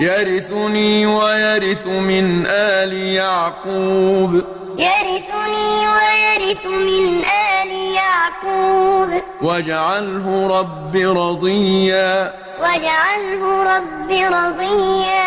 يرثني ويرث من آل يعقوب. يرثني ويرث من آل يعقوب. واجعله رب رضيا. واجعله رب رضيا.